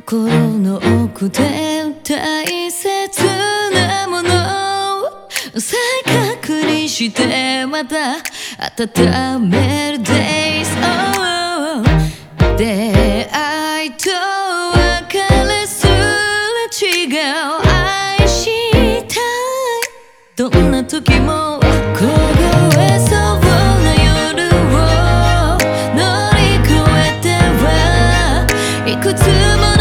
心の奥で大切なものを再確認してまた温める Days、oh、出会と別れすれ違う愛したい。どんな時も凍えそういくつも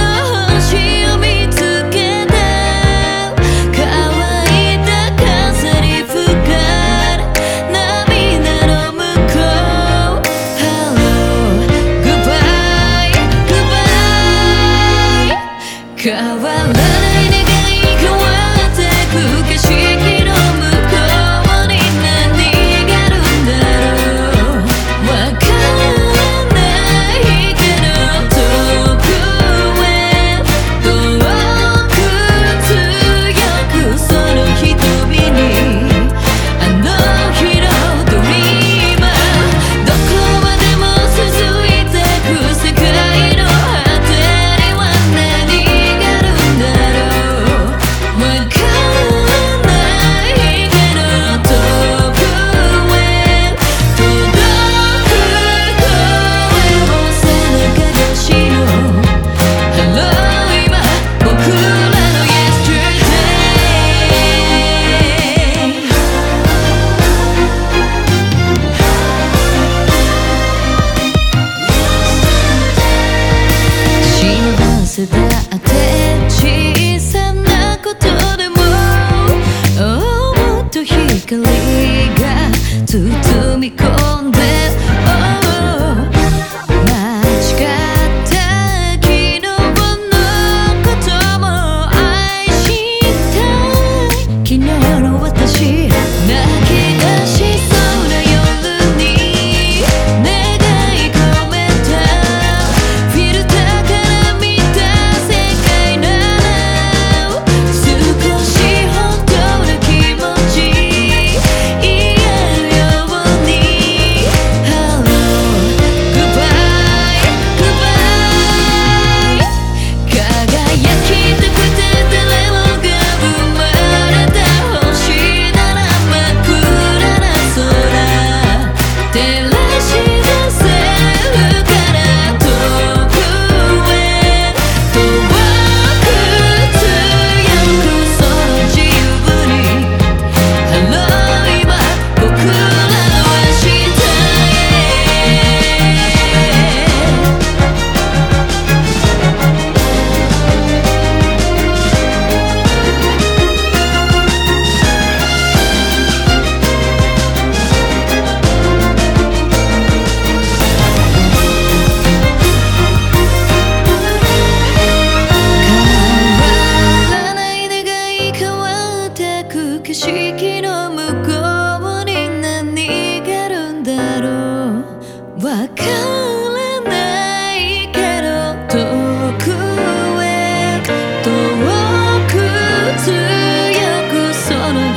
I'm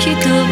you